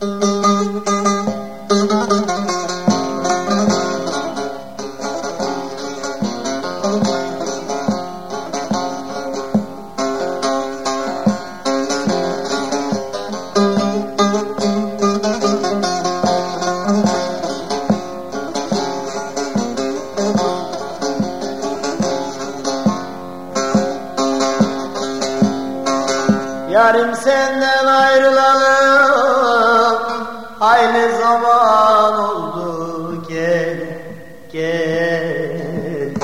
Yarim senden ayrılalı aynı zaman oldu gel gel.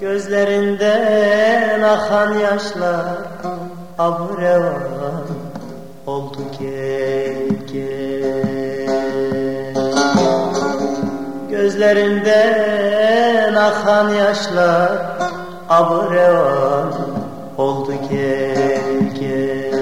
Gözlerinden akan yaşlar abrevan oldu gel gel. Gözlerinden akan yaşlar abrevan oldu gel gel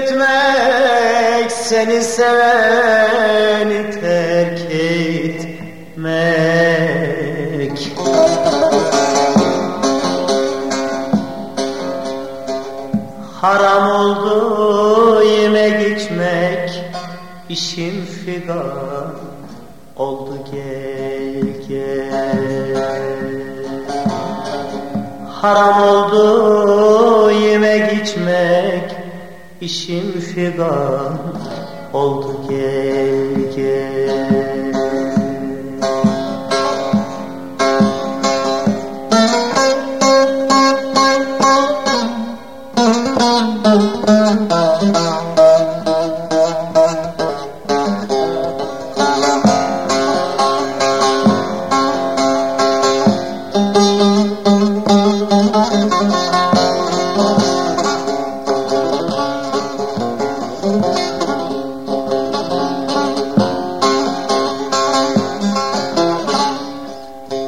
gitmek Seni seveni terk etmek. Haram oldu yemek içmek işim figan oldu gel gel. Haram oldu yemek içmek işim figan oldu gel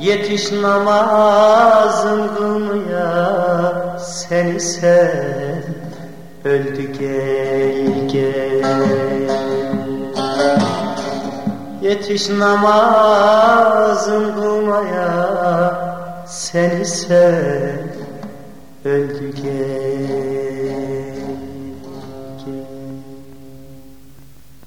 Yetiş namazın kılmaya seni sev öldü gel gel. Yetiş namazın kılmaya seni sev öldü gel